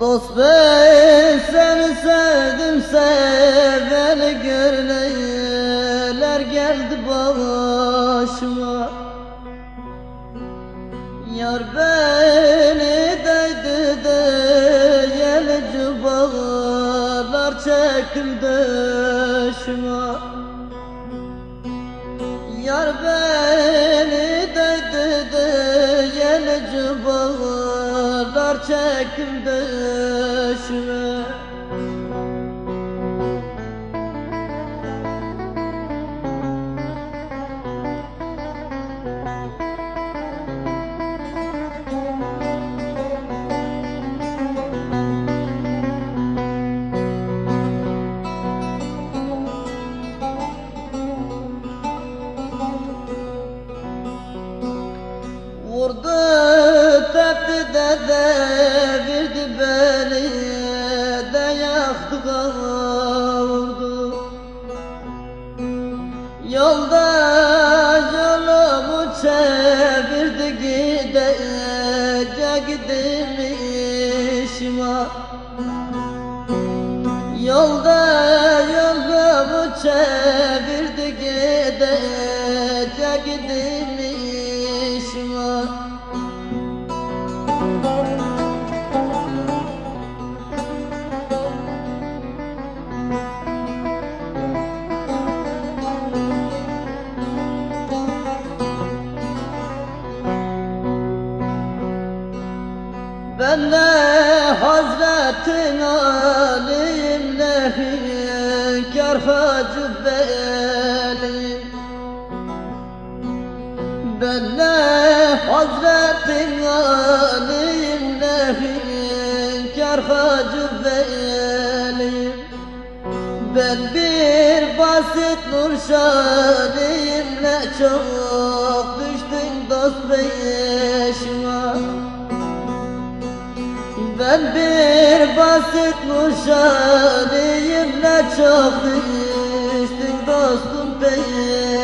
Dost bey seni sevdim seveni görleyeler geldi başıma. Yar beni değdi de yelici bağlar çekildi döşüme Yar beni değdi de yelici bağlar çekildi döşüme Vurdu tepti de devirdi beni de yaktı kavurdu. Yolda yolumu çevirdi gidecektim işime Yolda yolumu çevirdi gidecektim işime Ben de Hazretin Ali'yim ne hünkâr Hacı Veli Ben de Hazretin Ali'yim ne hünkâr Hacı Veli Ben bir basit Nurşadiyim ne çok düştün dost peşime ben bir basit muşadiyim ne çok düştüm dostum peşime